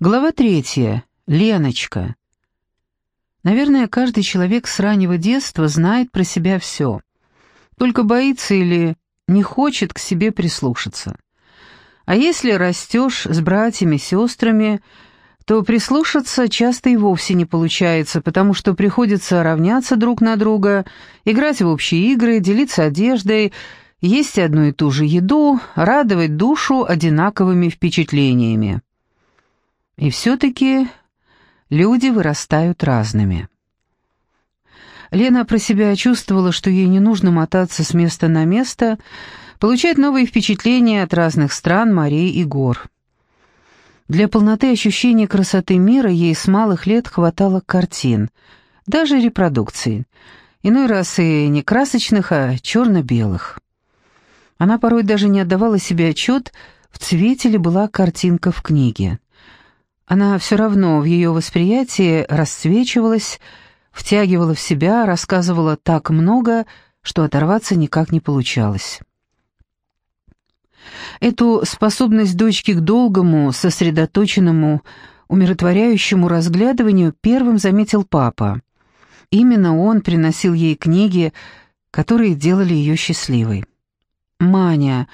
Глава третья. Леночка. Наверное, каждый человек с раннего детства знает про себя все. Только боится или не хочет к себе прислушаться. А если растешь с братьями, сестрами, то прислушаться часто и вовсе не получается, потому что приходится равняться друг на друга, играть в общие игры, делиться одеждой, есть одну и ту же еду, радовать душу одинаковыми впечатлениями. И все-таки люди вырастают разными. Лена про себя чувствовала, что ей не нужно мотаться с места на место, получать новые впечатления от разных стран, морей и гор. Для полноты ощущения красоты мира ей с малых лет хватало картин, даже репродукций, иной раз и не красочных, а черно-белых. Она порой даже не отдавала себе отчет, в цвете ли была картинка в книге. Она все равно в ее восприятии расцвечивалась, втягивала в себя, рассказывала так много, что оторваться никак не получалось. Эту способность дочки к долгому, сосредоточенному, умиротворяющему разглядыванию первым заметил папа. Именно он приносил ей книги, которые делали ее счастливой. Маня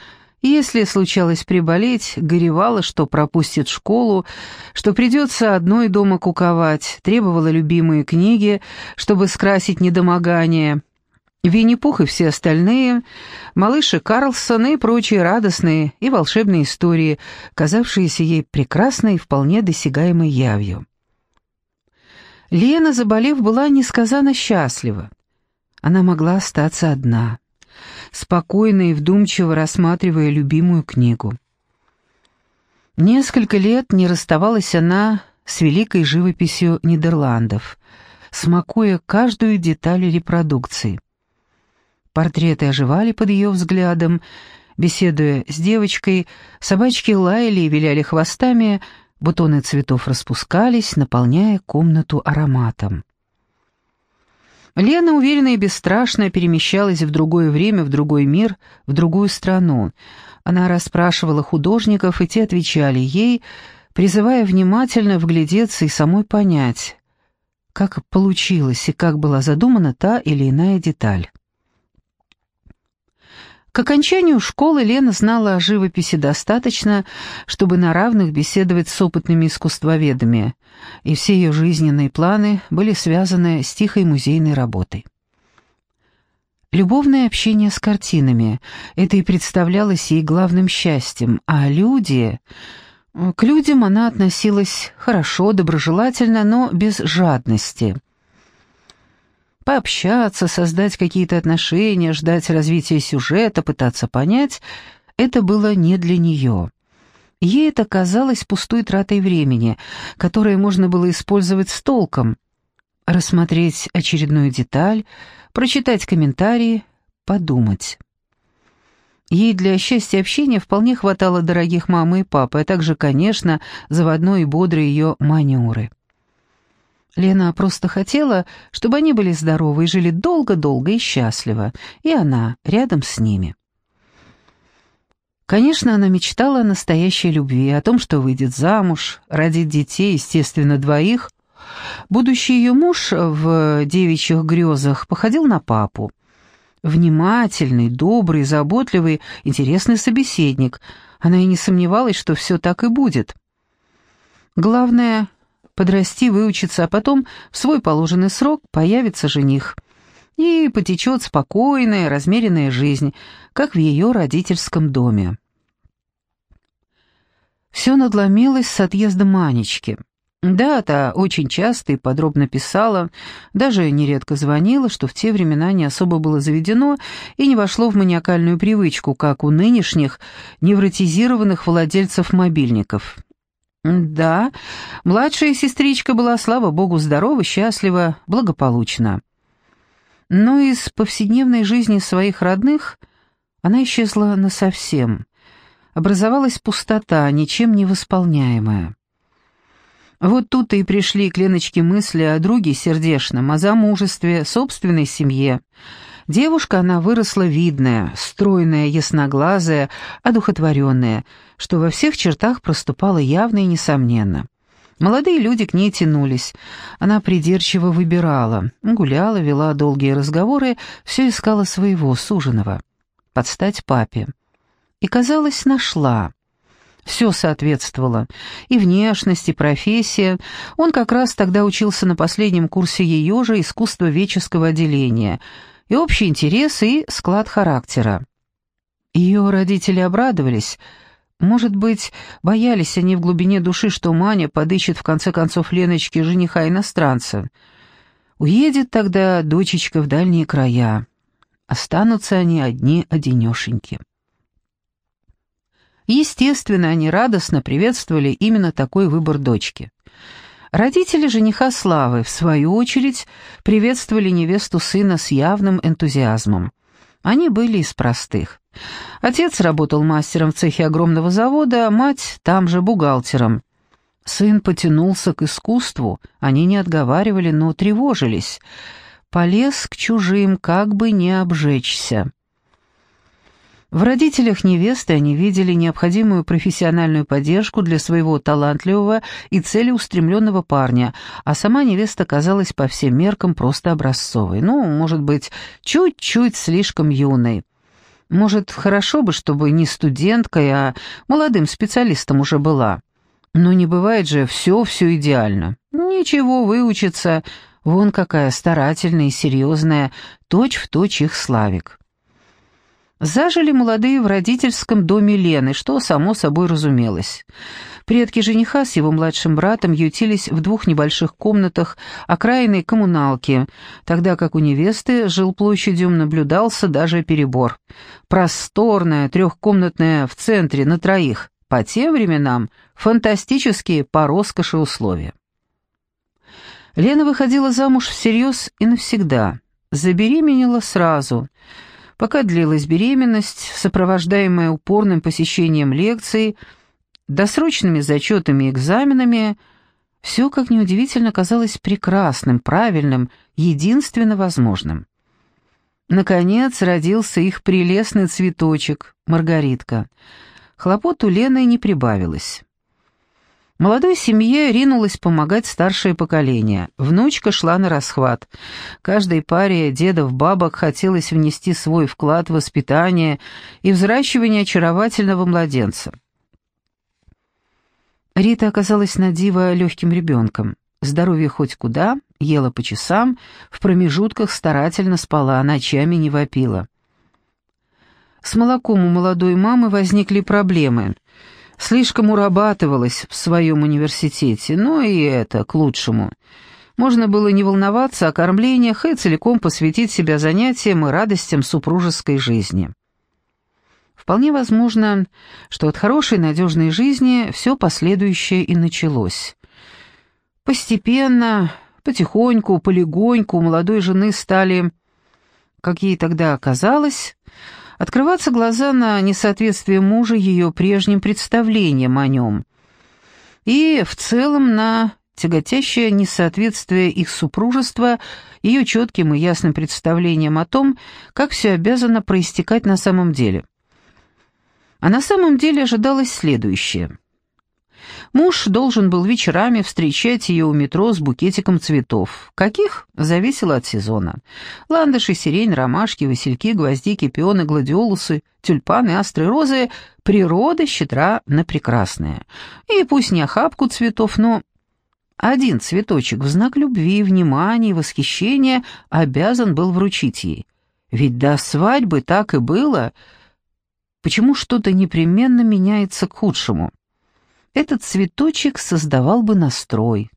если случалось приболеть, горевала, что пропустит школу, что придется одной дома куковать, требовала любимые книги, чтобы скрасить недомогание. Винни-Пух и все остальные, малыши Карлсон и прочие радостные и волшебные истории, казавшиеся ей прекрасной и вполне досягаемой явью. Лена, заболев, была несказанно счастлива. Она могла остаться одна спокойно и вдумчиво рассматривая любимую книгу. Несколько лет не расставалась она с великой живописью Нидерландов, смакуя каждую деталь репродукции. Портреты оживали под ее взглядом, беседуя с девочкой, собачки лаяли и виляли хвостами, бутоны цветов распускались, наполняя комнату ароматом. Лена уверенно и бесстрашно перемещалась в другое время, в другой мир, в другую страну. Она расспрашивала художников, и те отвечали ей, призывая внимательно вглядеться и самой понять, как получилось и как была задумана та или иная деталь. К окончанию школы Лена знала о живописи достаточно, чтобы на равных беседовать с опытными искусствоведами, и все ее жизненные планы были связаны с тихой музейной работой. Любовное общение с картинами — это и представлялось ей главным счастьем, а люди... К людям она относилась хорошо, доброжелательно, но без жадности — Пообщаться, создать какие-то отношения, ждать развития сюжета, пытаться понять — это было не для нее. Ей это казалось пустой тратой времени, которое можно было использовать с толком. Рассмотреть очередную деталь, прочитать комментарии, подумать. Ей для счастья общения вполне хватало дорогих мамы и папы, а также, конечно, заводной и бодрой ее маневры. Лена просто хотела, чтобы они были здоровы и жили долго-долго и счастливо, и она рядом с ними. Конечно, она мечтала о настоящей любви, о том, что выйдет замуж, родит детей, естественно, двоих. Будущий ее муж в девичьих грезах походил на папу. Внимательный, добрый, заботливый, интересный собеседник. Она и не сомневалась, что все так и будет. Главное подрасти, выучиться, а потом в свой положенный срок появится жених. И потечет спокойная, размеренная жизнь, как в ее родительском доме. Все надломилось с отъезда Манечки. Да, та очень часто и подробно писала, даже нередко звонила, что в те времена не особо было заведено и не вошло в маниакальную привычку, как у нынешних невротизированных владельцев мобильников. Да, младшая сестричка была, слава богу, здорова, счастлива, благополучна. Но из повседневной жизни своих родных она исчезла насовсем. Образовалась пустота, ничем не восполняемая. Вот тут-то и пришли к Леночке мысли о друге сердечном, о замужестве, собственной семье. Девушка она выросла видная, стройная, ясноглазая, одухотворенная, что во всех чертах проступало явно и несомненно. Молодые люди к ней тянулись. Она придирчиво выбирала, гуляла, вела долгие разговоры, все искала своего, суженого. Подстать папе. И, казалось, нашла. Все соответствовало. И внешность, и профессия. Он как раз тогда учился на последнем курсе ее же искусства веческого отделения. И общий интерес, и склад характера. Ее родители обрадовались — может быть, боялись они в глубине души, что Маня подыщет в конце концов Леночке жениха-иностранца. Уедет тогда дочечка в дальние края. Останутся они одни-одинешеньки. Естественно, они радостно приветствовали именно такой выбор дочки. Родители жениха Славы, в свою очередь, приветствовали невесту сына с явным энтузиазмом. Они были из простых. Отец работал мастером в цехе огромного завода, а мать там же бухгалтером. Сын потянулся к искусству, они не отговаривали, но тревожились. Полез к чужим, как бы не обжечься. В родителях невесты они видели необходимую профессиональную поддержку для своего талантливого и целеустремленного парня, а сама невеста казалась по всем меркам просто образцовой. Ну, может быть, чуть-чуть слишком юной. Может, хорошо бы, чтобы не студенткой, а молодым специалистом уже была. Но не бывает же все-все идеально. Ничего, выучиться. Вон какая старательная и серьезная, точь-в-точь их Славик. Зажили молодые в родительском доме Лены, что само собой разумелось. Предки жениха с его младшим братом ютились в двух небольших комнатах окраинной коммуналки, тогда как у невесты жилплощадью наблюдался даже перебор. Просторная, трехкомнатная в центре на троих, по тем временам фантастические по роскоши условия. Лена выходила замуж всерьез и навсегда, забеременела сразу – Пока длилась беременность, сопровождаемая упорным посещением лекций, досрочными зачетами и экзаменами, все, как неудивительно, казалось прекрасным, правильным, единственно возможным. Наконец родился их прелестный цветочек, Маргаритка. Хлопот у Лены не прибавилось. Молодой семье ринулось помогать старшее поколение. Внучка шла на расхват. Каждой паре дедов-бабок хотелось внести свой вклад в воспитание и взращивание очаровательного младенца. Рита оказалась на диво легким ребенком. Здоровье хоть куда, ела по часам, в промежутках старательно спала, ночами не вопила. С молоком у молодой мамы возникли проблемы — Слишком урабатывалась в своем университете, но и это к лучшему. Можно было не волноваться о кормлениях и целиком посвятить себя занятиям и радостям супружеской жизни. Вполне возможно, что от хорошей надежной жизни все последующее и началось. Постепенно, потихоньку, полегоньку молодой жены стали, как ей тогда оказалось, открываться глаза на несоответствие мужа ее прежним представлениям о нем и в целом на тяготящее несоответствие их супружества ее четким и ясным представлениям о том, как все обязано проистекать на самом деле. А на самом деле ожидалось следующее – Муж должен был вечерами встречать ее у метро с букетиком цветов. Каких? Зависело от сезона. Ландыши, сирень, ромашки, васильки, гвоздики, пионы, гладиолусы, тюльпаны, астры, розы. Природа щедра на прекрасное. И пусть не охапку цветов, но один цветочек в знак любви, внимания восхищения обязан был вручить ей. Ведь до свадьбы так и было. Почему что-то непременно меняется к худшему? Этот цветочек создавал бы настрой.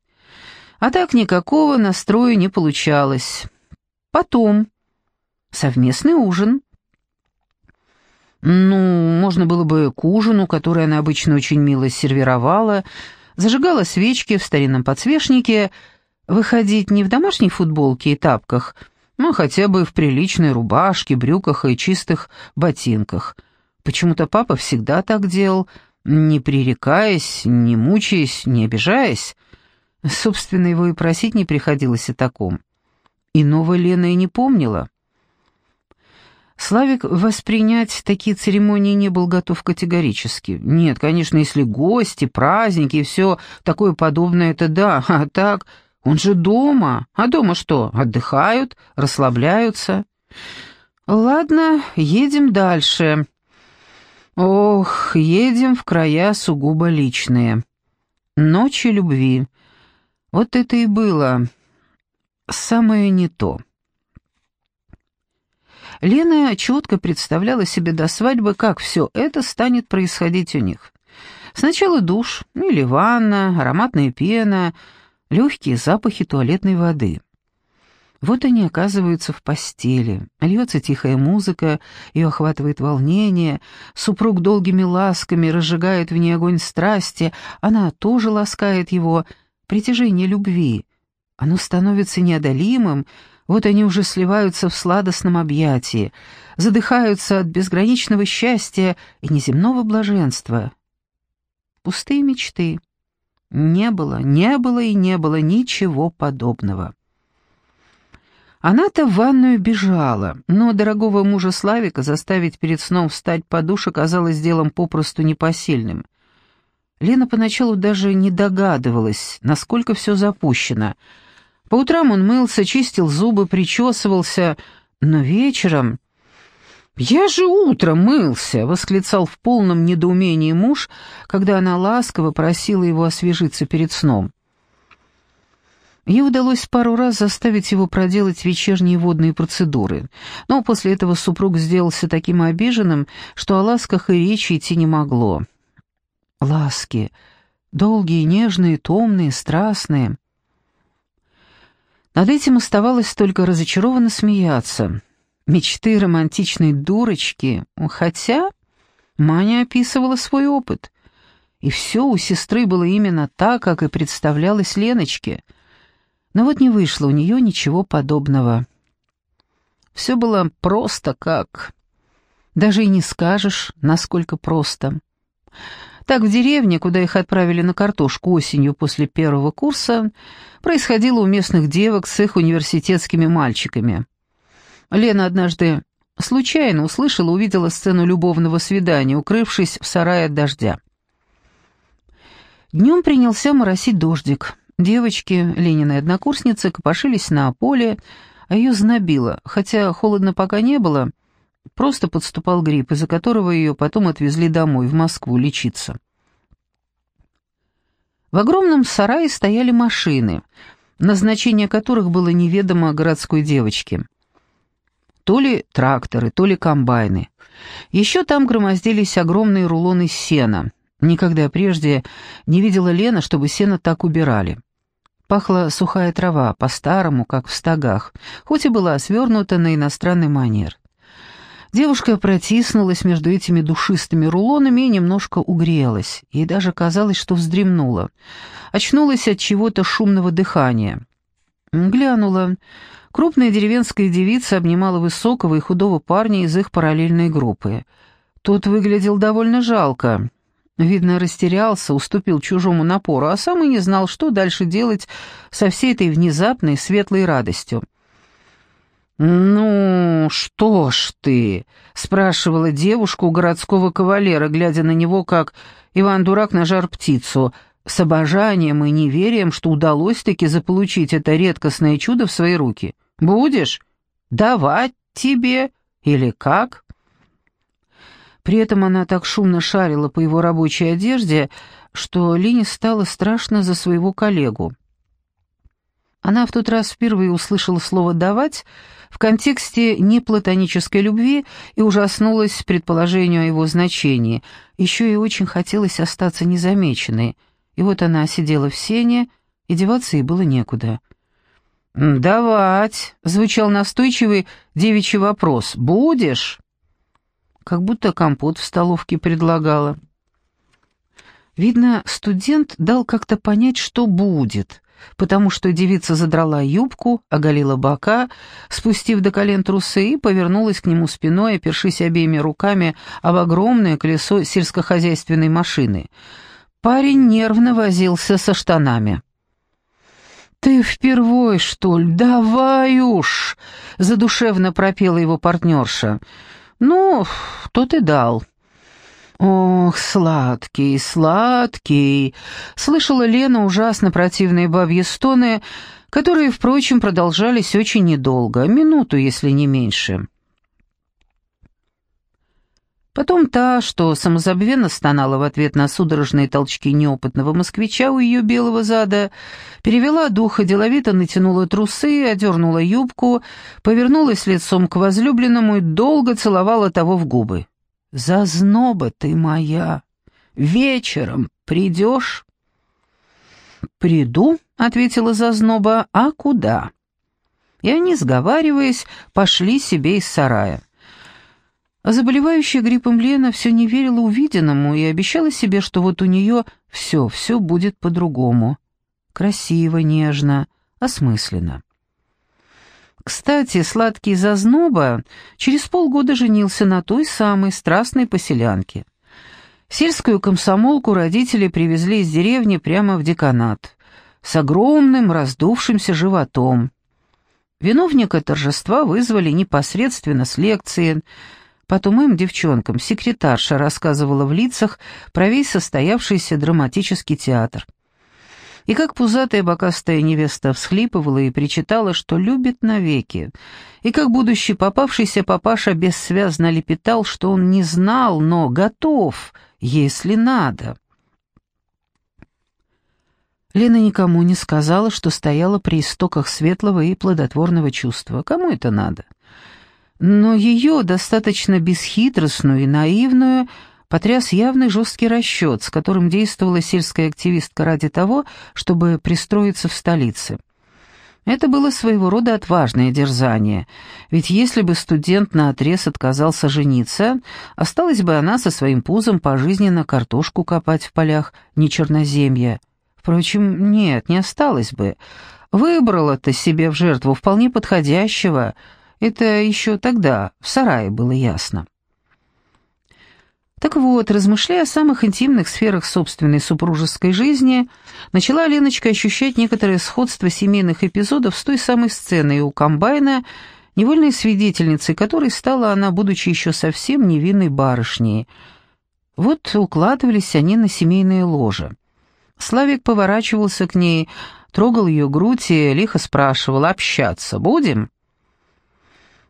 А так никакого настроя не получалось. Потом совместный ужин. Ну, можно было бы к ужину, который она обычно очень мило сервировала, зажигала свечки в старинном подсвечнике, выходить не в домашней футболке и тапках, но хотя бы в приличной рубашке, брюках и чистых ботинках. Почему-то папа всегда так делал — не пререкаясь, не мучаясь, не обижаясь. Собственно, его и просить не приходилось о таком. Иного Лена и не помнила. Славик воспринять такие церемонии не был готов категорически. Нет, конечно, если гости, праздники и все такое подобное, это да, а так, он же дома. А дома что, отдыхают, расслабляются? Ладно, едем дальше. Ох, едем в края сугубо личные. Ночи любви. Вот это и было самое не то. Лена четко представляла себе до свадьбы, как все это станет происходить у них. Сначала душ, или ванна, ароматная пена, легкие запахи туалетной воды. Вот они оказываются в постели, льется тихая музыка, ее охватывает волнение, супруг долгими ласками разжигает в ней огонь страсти, она тоже ласкает его, притяжение любви. Оно становится неодолимым, вот они уже сливаются в сладостном объятии, задыхаются от безграничного счастья и неземного блаженства. Пустые мечты. Не было, не было и не было ничего подобного. Она-то в ванную бежала, но дорогого мужа Славика заставить перед сном встать под душ оказалось делом попросту непосильным. Лена поначалу даже не догадывалась, насколько все запущено — по утрам он мылся, чистил зубы, причесывался, но вечером... «Я же утром мылся!» — восклицал в полном недоумении муж, когда она ласково просила его освежиться перед сном. Ей удалось пару раз заставить его проделать вечерние водные процедуры, но после этого супруг сделался таким обиженным, что о ласках и речи идти не могло. Ласки. Долгие, нежные, томные, страстные. Над этим оставалось только разочарованно смеяться. Мечты романтичной дурочки, хотя Маня описывала свой опыт. И все у сестры было именно так, как и представлялось Леночке. Но вот не вышло у нее ничего подобного. Все было просто как... Даже и не скажешь, насколько просто. Так в деревне, куда их отправили на картошку осенью после первого курса, происходило у местных девок с их университетскими мальчиками. Лена однажды случайно услышала, увидела сцену любовного свидания, укрывшись в сарае от дождя. Днем принялся моросить дождик. Девочки, Ленины однокурсницы, копошились на поле, а ее знобило, хотя холодно пока не было — Просто подступал грипп, из-за которого ее потом отвезли домой, в Москву, лечиться. В огромном сарае стояли машины, назначение которых было неведомо городской девочке. То ли тракторы, то ли комбайны. Еще там громоздились огромные рулоны сена. Никогда прежде не видела Лена, чтобы сено так убирали. Пахла сухая трава, по-старому, как в стогах, хоть и была свернута на иностранный манер. Девушка протиснулась между этими душистыми рулонами и немножко угрелась. Ей даже казалось, что вздремнула. Очнулась от чего-то шумного дыхания. Глянула. Крупная деревенская девица обнимала высокого и худого парня из их параллельной группы. Тот выглядел довольно жалко. Видно, растерялся, уступил чужому напору, а сам и не знал, что дальше делать со всей этой внезапной светлой радостью. «Ну, что ж ты?» — спрашивала девушка у городского кавалера, глядя на него, как Иван-дурак на жар-птицу, с обожанием и неверием, что удалось-таки заполучить это редкостное чудо в свои руки. «Будешь? Давать тебе? Или как?» При этом она так шумно шарила по его рабочей одежде, что Лине стало страшно за своего коллегу. Она в тот раз впервые услышала слово «давать», в контексте неплатонической любви и ужаснулась предположению о его значении. Еще и очень хотелось остаться незамеченной. И вот она сидела в сене, и деваться ей было некуда. «Давать!» — звучал настойчивый девичий вопрос. «Будешь?» Как будто компот в столовке предлагала. Видно, студент дал как-то понять, что будет потому что девица задрала юбку, оголила бока, спустив до колен трусы и повернулась к нему спиной, опершись обеими руками об огромное колесо сельскохозяйственной машины. Парень нервно возился со штанами. «Ты впервой, что ли? Давай уж!» — задушевно пропела его партнерша. «Ну, то ты дал». «Ох, сладкий, сладкий!» — слышала Лена ужасно противные бабьи стоны, которые, впрочем, продолжались очень недолго, минуту, если не меньше. Потом та, что самозабвенно стонала в ответ на судорожные толчки неопытного москвича у ее белого зада, перевела духа, деловито натянула трусы, одернула юбку, повернулась лицом к возлюбленному и долго целовала того в губы. «Зазноба ты моя! Вечером придешь?» «Приду», — ответила Зазноба, — «а куда?» И они, сговариваясь, пошли себе из сарая. А заболевающая гриппом Лена все не верила увиденному и обещала себе, что вот у нее все, все будет по-другому. Красиво, нежно, осмысленно. Кстати, сладкий зазноба через полгода женился на той самой страстной поселянке. Сельскую комсомолку родители привезли из деревни прямо в деканат, с огромным раздувшимся животом. Виновника торжества вызвали непосредственно с лекции, Потом им, девчонкам, секретарша рассказывала в лицах про весь состоявшийся драматический театр. И как пузатая бокастая невеста всхлипывала и причитала, что любит навеки, и как будущий попавшийся папаша бессвязно лепетал, что он не знал, но готов, если надо. Лена никому не сказала, что стояла при истоках светлого и плодотворного чувства. Кому это надо? — но ее, достаточно бесхитростную и наивную, потряс явный жесткий расчет, с которым действовала сельская активистка ради того, чтобы пристроиться в столице. Это было своего рода отважное дерзание, ведь если бы студент наотрез отказался жениться, осталась бы она со своим пузом пожизненно картошку копать в полях, не черноземья. Впрочем, нет, не осталась бы. Выбрала-то себе в жертву вполне подходящего – это еще тогда, в сарае, было ясно. Так вот, размышляя о самых интимных сферах собственной супружеской жизни, начала Леночка ощущать некоторое сходство семейных эпизодов с той самой сценой у комбайна, невольной свидетельницей которой стала она, будучи еще совсем невинной барышней. Вот укладывались они на семейное ложе. Славик поворачивался к ней, трогал ее грудь и лихо спрашивал «Общаться будем?»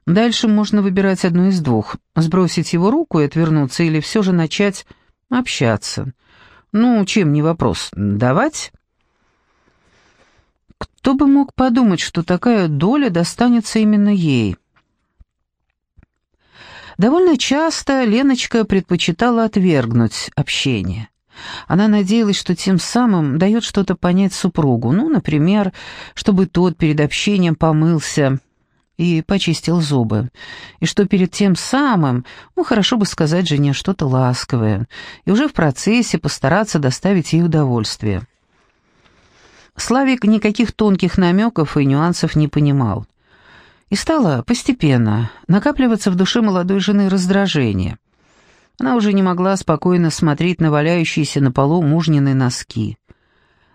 Дальше можно выбирать одну из двух. Сбросить его руку и отвернуться, или все же начать общаться. Ну, чем не вопрос. Давать? Кто бы мог подумать, что такая доля достанется именно ей? Довольно часто Леночка предпочитала отвергнуть общение. Она надеялась, что тем самым дает что-то понять супругу, ну, например, чтобы тот перед общением помылся, и почистил зубы, и что перед тем самым, ну, хорошо бы сказать жене что-то ласковое, и уже в процессе постараться доставить ей удовольствие. Славик никаких тонких намеков и нюансов не понимал. И стало постепенно накапливаться в душе молодой жены раздражение. Она уже не могла спокойно смотреть на валяющиеся на полу мужнины носки.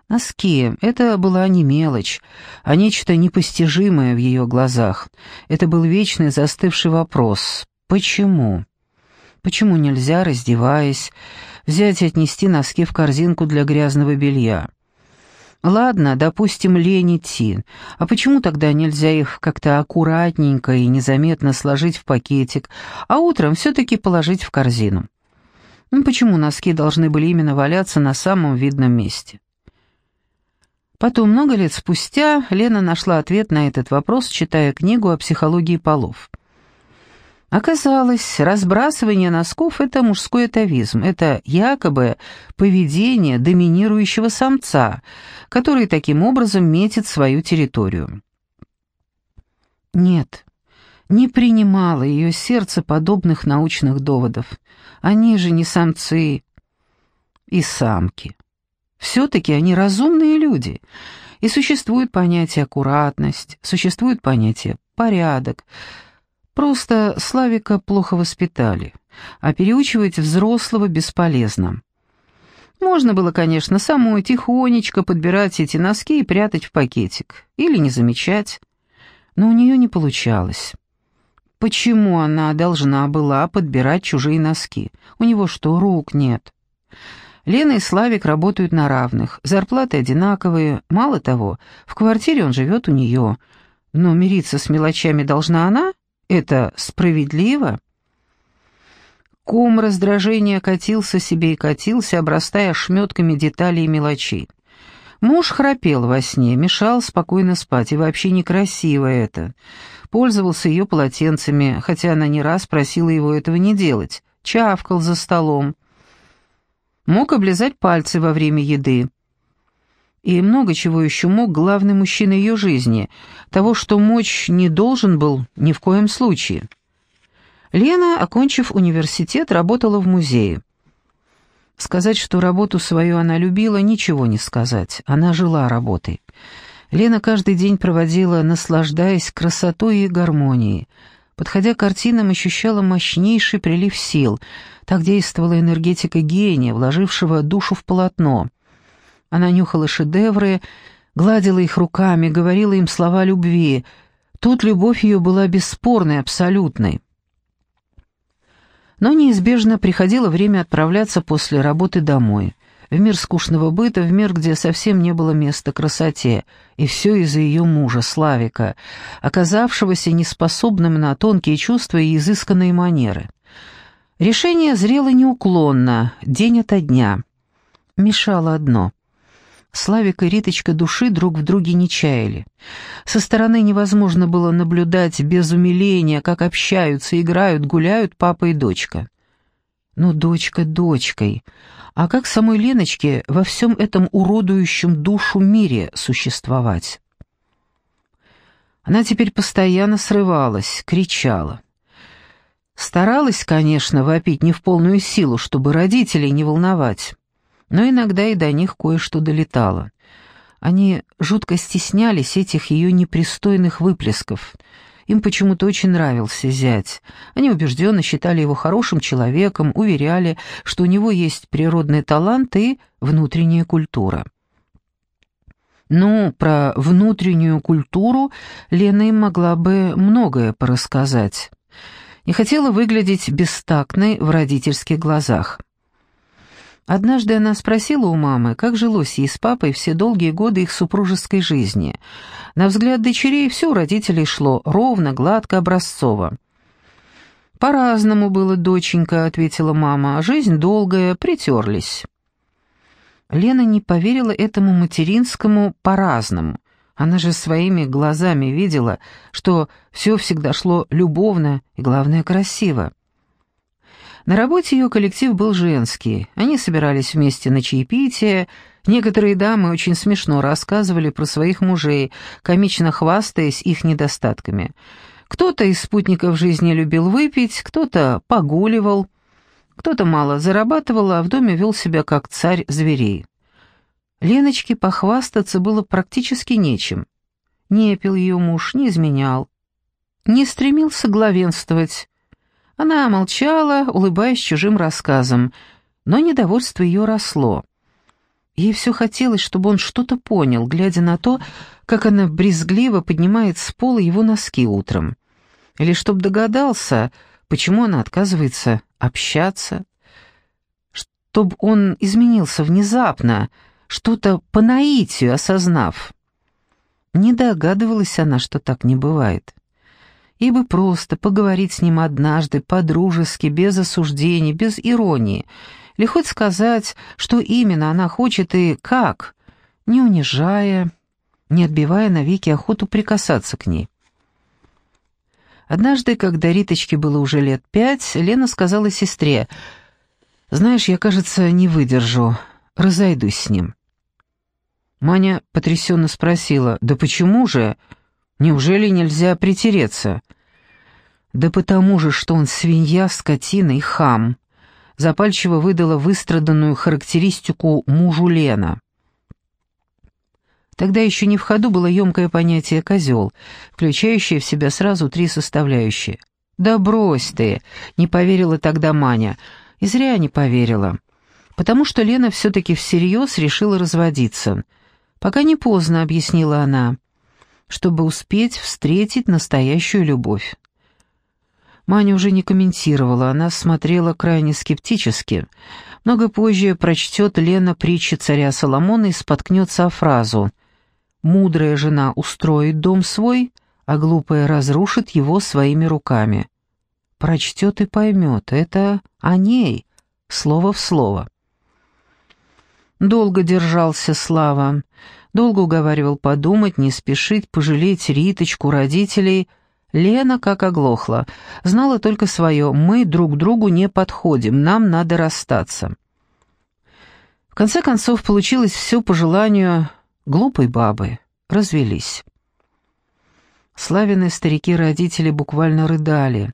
Носки — это была не мелочь, а нечто непостижимое в ее глазах. Это был вечный застывший вопрос «Почему?». Почему нельзя, раздеваясь, взять и отнести носки в корзинку для грязного белья? Ладно, допустим, лень идти. А почему тогда нельзя их как-то аккуратненько и незаметно сложить в пакетик, а утром все-таки положить в корзину? Ну, почему носки должны были именно валяться на самом видном месте? Потом, много лет спустя, Лена нашла ответ на этот вопрос, читая книгу о психологии полов. Оказалось, разбрасывание носков – это мужской атовизм, это якобы поведение доминирующего самца, который таким образом метит свою территорию. Нет, не принимало ее сердце подобных научных доводов. Они же не самцы и самки. Все-таки они разумные люди, и существует понятие аккуратность, существует понятие порядок. Просто Славика плохо воспитали, а переучивать взрослого бесполезно. Можно было, конечно, самой тихонечко подбирать эти носки и прятать в пакетик. Или не замечать. Но у нее не получалось. Почему она должна была подбирать чужие носки? У него что, рук нет? Лена и Славик работают на равных, зарплаты одинаковые, мало того, в квартире он живет у нее. Но мириться с мелочами должна она? Это справедливо? Ком раздражения катился себе и катился, обрастая шметками деталей и мелочей. Муж храпел во сне, мешал спокойно спать, и вообще некрасиво это. Пользовался ее полотенцами, хотя она не раз просила его этого не делать. Чавкал за столом. Мог облизать пальцы во время еды. И много чего еще мог главный мужчина ее жизни, того, что мочь не должен был ни в коем случае. Лена, окончив университет, работала в музее. Сказать, что работу свою она любила, ничего не сказать. Она жила работой. Лена каждый день проводила, наслаждаясь красотой и гармонией. Подходя к картинам, ощущала мощнейший прилив сил. Так действовала энергетика гения, вложившего душу в полотно. Она нюхала шедевры, гладила их руками, говорила им слова любви. Тут любовь ее была бесспорной, абсолютной. Но неизбежно приходило время отправляться после работы домой, в мир скучного быта, в мир, где совсем не было места красоте, и все из-за ее мужа, Славика, оказавшегося неспособным на тонкие чувства и изысканные манеры. Решение зрело неуклонно, день ото дня. Мешало одно — Славик и Риточка души друг в друге не чаяли. Со стороны невозможно было наблюдать без умиления, как общаются, играют, гуляют папа и дочка. Ну, дочка дочкой, а как самой Леночке во всем этом уродующем душу мире существовать? Она теперь постоянно срывалась, кричала. Старалась, конечно, вопить не в полную силу, чтобы родителей не волновать но иногда и до них кое-что долетало. Они жутко стеснялись этих ее непристойных выплесков. Им почему-то очень нравился зять. Они убежденно считали его хорошим человеком, уверяли, что у него есть природный талант и внутренняя культура. Ну, про внутреннюю культуру Лена им могла бы многое порассказать. Не хотела выглядеть бестактной в родительских глазах. Однажды она спросила у мамы, как жилось ей с папой все долгие годы их супружеской жизни. На взгляд дочерей все у родителей шло ровно, гладко, образцово. «По-разному было, доченька», — ответила мама, — «жизнь долгая, притерлись». Лена не поверила этому материнскому «по-разному». Она же своими глазами видела, что все всегда шло любовно и, главное, красиво. На работе ее коллектив был женский. Они собирались вместе на чаепитие. Некоторые дамы очень смешно рассказывали про своих мужей, комично хвастаясь их недостатками. Кто-то из спутников жизни любил выпить, кто-то погуливал, кто-то мало зарабатывал, а в доме вел себя как царь зверей. Леночке похвастаться было практически нечем. Не пил ее муж, не изменял, не стремился главенствовать, она молчала, улыбаясь чужим рассказам, но недовольство ее росло. Ей все хотелось, чтобы он что-то понял, глядя на то, как она брезгливо поднимает с пола его носки утром. Или чтобы догадался, почему она отказывается общаться. Чтобы он изменился внезапно, что-то по наитию осознав. Не догадывалась она, что так не бывает и бы просто поговорить с ним однажды, по-дружески, без осуждений, без иронии, или хоть сказать, что именно она хочет и как, не унижая, не отбивая навеки охоту прикасаться к ней. Однажды, когда Риточке было уже лет пять, Лена сказала сестре, «Знаешь, я, кажется, не выдержу, разойдусь с ним». Маня потрясенно спросила, «Да почему же? Неужели нельзя притереться?» «Да потому же, что он свинья, скотина и хам», запальчиво выдала выстраданную характеристику мужу Лена. Тогда еще не в ходу было емкое понятие «козел», включающее в себя сразу три составляющие. «Да брось ты!» — не поверила тогда Маня. И зря не поверила. потому что Лена все-таки всерьез решила разводиться. «Пока не поздно», — объяснила она, — «чтобы успеть встретить настоящую любовь». Маня уже не комментировала, она смотрела крайне скептически. Много позже прочтет Лена притчи царя Соломона и споткнется о фразу «Мудрая жена устроит дом свой, а глупая разрушит его своими руками». Прочтет и поймет, это о ней, слово в слово. Долго держался Слава, долго уговаривал подумать, не спешить, пожалеть Риточку, родителей. Лена как оглохла, знала только свое «мы друг другу не подходим, нам надо расстаться». В конце концов, получилось все по желанию глупой бабы. Развелись. Славины старики-родители буквально рыдали,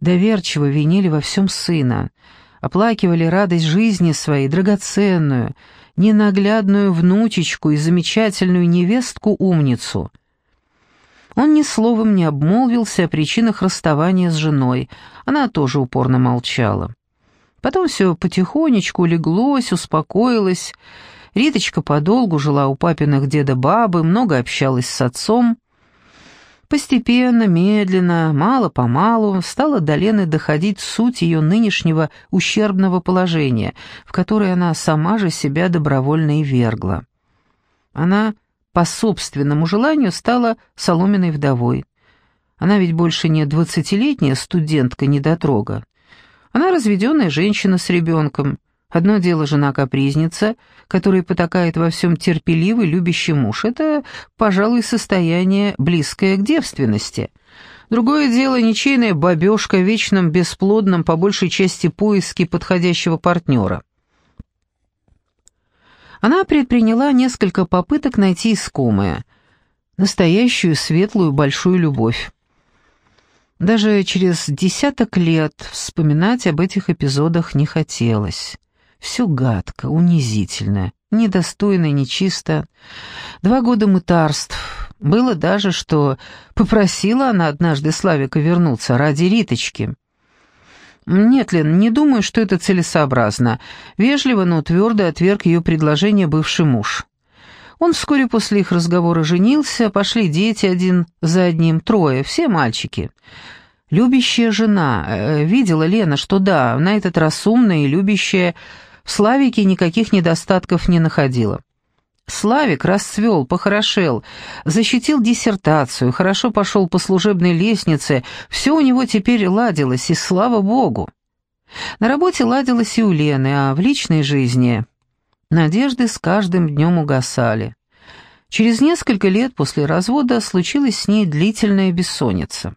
доверчиво винили во всем сына — оплакивали радость жизни своей, драгоценную, ненаглядную внучечку и замечательную невестку-умницу. Он ни словом не обмолвился о причинах расставания с женой, она тоже упорно молчала. Потом все потихонечку леглось, успокоилось. Риточка подолгу жила у папиных деда-бабы, много общалась с отцом. Постепенно, медленно, мало-помалу стала до Лены доходить суть ее нынешнего ущербного положения, в которое она сама же себя добровольно и вергла. Она по собственному желанию стала соломенной вдовой. Она ведь больше не двадцатилетняя студентка-недотрога. Она разведенная женщина с ребенком, Одно дело жена-капризница, которая потакает во всем терпеливый, любящий муж. Это, пожалуй, состояние, близкое к девственности. Другое дело ничейная бабешка в вечном бесплодном, по большей части, поиске подходящего партнера. Она предприняла несколько попыток найти искомое, настоящую светлую большую любовь. Даже через десяток лет вспоминать об этих эпизодах не хотелось. Все гадко, унизительно, недостойно, нечисто. Два года мытарств. Было даже, что попросила она однажды Славика вернуться ради Риточки. «Нет, Лен, не думаю, что это целесообразно». Вежливо, но твердо отверг ее предложение бывший муж. Он вскоре после их разговора женился, пошли дети один за одним, трое, все мальчики. Любящая жена, э, видела Лена, что да, на этот раз умная и любящая, в Славике никаких недостатков не находила. Славик расцвел, похорошел, защитил диссертацию, хорошо пошел по служебной лестнице, все у него теперь ладилось, и слава богу. На работе ладилось и у Лены, а в личной жизни надежды с каждым днем угасали. Через несколько лет после развода случилась с ней длительная бессонница.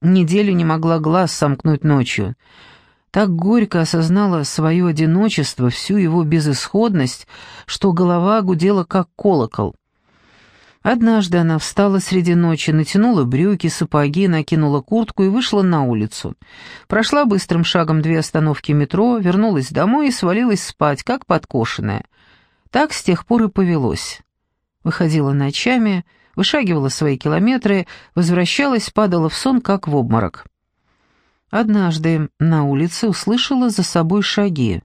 Неделю не могла глаз сомкнуть ночью — так горько осознала свое одиночество, всю его безысходность, что голова гудела как колокол. Однажды она встала среди ночи, натянула брюки, сапоги, накинула куртку и вышла на улицу. Прошла быстрым шагом две остановки метро, вернулась домой и свалилась спать, как подкошенная. Так с тех пор и повелось. Выходила ночами, вышагивала свои километры, возвращалась, падала в сон, как в обморок. Однажды на улице услышала за собой шаги.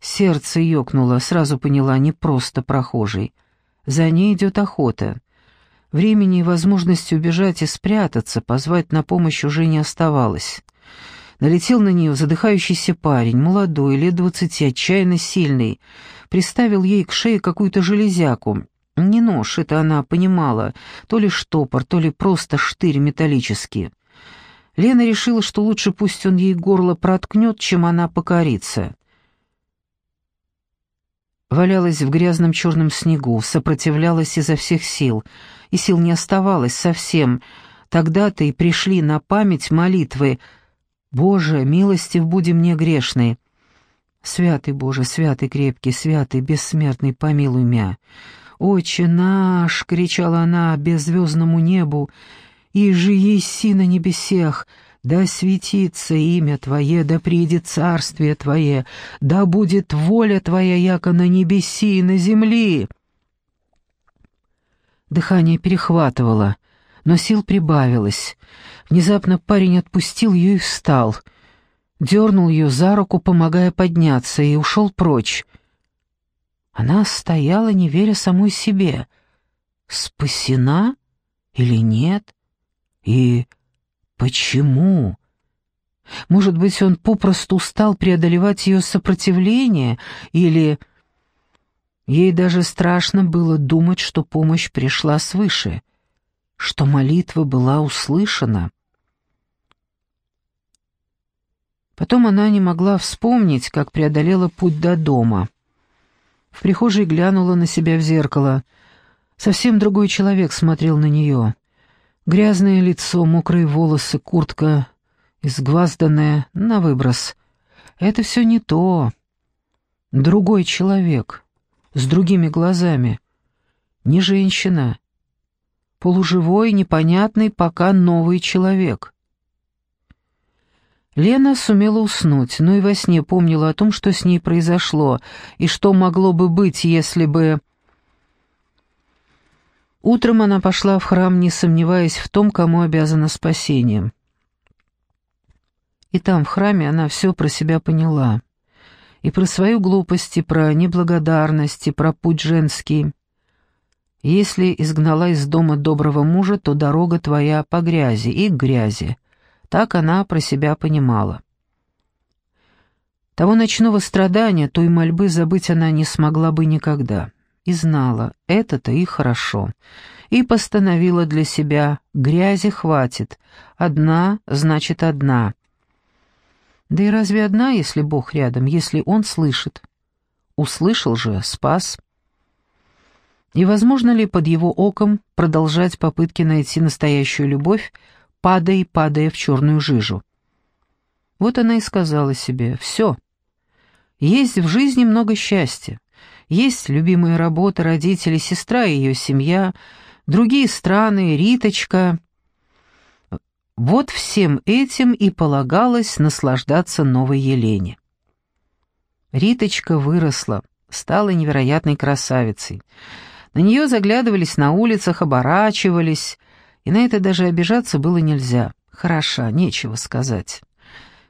Сердце ёкнуло, сразу поняла, не просто прохожий. За ней идет охота. Времени и возможности убежать и спрятаться, позвать на помощь уже не оставалось. Налетел на нее задыхающийся парень, молодой, лет двадцати, отчаянно сильный. Приставил ей к шее какую-то железяку. Не нож, это она понимала, то ли штопор, то ли просто штырь металлический. Лена решила, что лучше пусть он ей горло проткнет, чем она покорится. Валялась в грязном черном снегу, сопротивлялась изо всех сил, и сил не оставалось совсем. Тогда-то и пришли на память молитвы «Боже, милостив буди мне грешный». «Святый Боже, святый крепкий, святый бессмертный, помилуй мя». «Отче наш!» — кричала она беззвездному небу, и же еси на небесех, да светится имя Твое, да придет царствие Твое, да будет воля Твоя, яко на небеси и на земли». Дыхание перехватывало, но сил прибавилось. Внезапно парень отпустил ее и встал. дернул ее за руку, помогая подняться, и ушел прочь. Она стояла, не веря самой себе. Спасена или нет? И почему? Может быть, он попросту устал преодолевать ее сопротивление, или... Ей даже страшно было думать, что помощь пришла свыше, что молитва была услышана. Потом она не могла вспомнить, как преодолела путь до дома. В прихожей глянула на себя в зеркало. Совсем другой человек смотрел на нее. Грязное лицо, мокрые волосы, куртка, изгвазданная, на выброс. Это все не то. Другой человек, с другими глазами. Не женщина. Полуживой, непонятный, пока новый человек. Лена сумела уснуть, но и во сне помнила о том, что с ней произошло, и что могло бы быть, если бы... Утром она пошла в храм, не сомневаясь в том, кому обязана спасением. И там, в храме, она все про себя поняла. И про свою глупость, и про неблагодарность, и про путь женский. Если изгнала из дома доброго мужа, то дорога твоя по грязи и к грязи. Так она про себя понимала. Того ночного страдания, той мольбы забыть она не смогла бы никогда. И знала, это-то и хорошо. И постановила для себя, грязи хватит. Одна, значит, одна. Да и разве одна, если Бог рядом, если Он слышит? Услышал же, спас. И возможно ли под его оком продолжать попытки найти настоящую любовь, падая и падая в черную жижу. Вот она и сказала себе «все». Есть в жизни много счастья. Есть любимая работа, родители, сестра и ее семья, другие страны, Риточка. Вот всем этим и полагалось наслаждаться новой Елене. Риточка выросла, стала невероятной красавицей. На нее заглядывались на улицах, оборачивались — и на это даже обижаться было нельзя. Хороша, нечего сказать.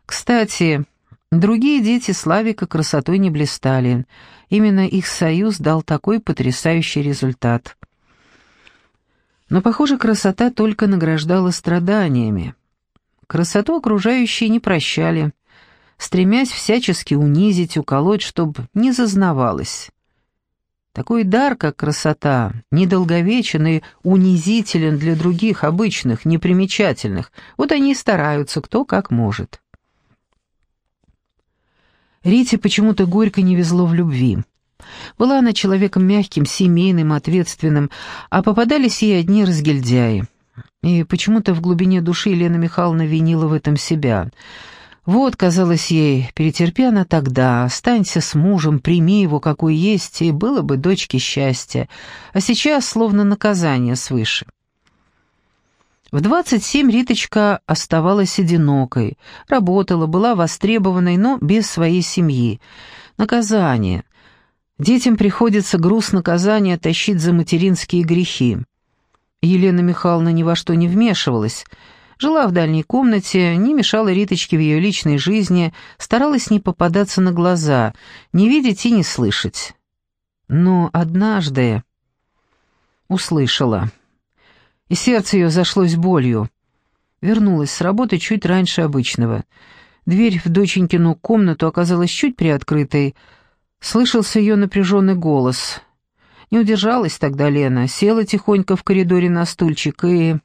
Кстати, другие дети Славика красотой не блистали. Именно их союз дал такой потрясающий результат. Но, похоже, красота только награждала страданиями. Красоту окружающие не прощали, стремясь всячески унизить, уколоть, чтобы не зазнавалась. Такой дар, как красота, недолговечен и унизителен для других, обычных, непримечательных. Вот они и стараются, кто как может. Рите почему-то горько не везло в любви. Была она человеком мягким, семейным, ответственным, а попадались ей одни разгильдяи. И почему-то в глубине души Елена Михайловна винила в этом себя — вот, казалось ей, перетерпи она тогда, останься с мужем, прими его какой есть, и было бы дочке счастье, а сейчас словно наказание свыше. В двадцать семь Риточка оставалась одинокой, работала, была востребованной, но без своей семьи. Наказание. Детям приходится груз наказания тащить за материнские грехи. Елена Михайловна ни во что не вмешивалась — Жила в дальней комнате, не мешала Риточке в ее личной жизни, старалась не попадаться на глаза, не видеть и не слышать. Но однажды услышала, и сердце ее зашлось болью. Вернулась с работы чуть раньше обычного. Дверь в доченькину комнату оказалась чуть приоткрытой. Слышался ее напряженный голос. Не удержалась тогда Лена, села тихонько в коридоре на стульчик и